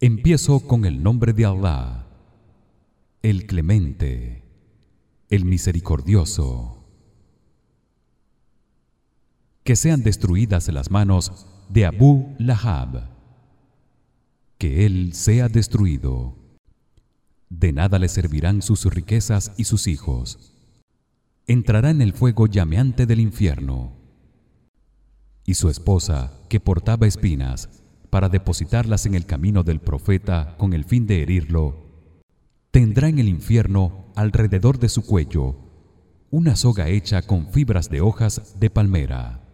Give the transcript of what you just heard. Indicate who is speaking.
Speaker 1: Empiezo con el nombre de Allah, el Clemente, el Misericordioso. Que sean destruidas las manos de Abu Lahab. Que él sea destruido. De nada le servirán sus riquezas y sus hijos. Entrará en el fuego llameante del infierno. Y su esposa, que portaba espinas, para depositarlas en el camino del profeta con el fin de herirlo, tendrá en el infierno alrededor de su cuello una soga hecha con fibras de hojas de palmera.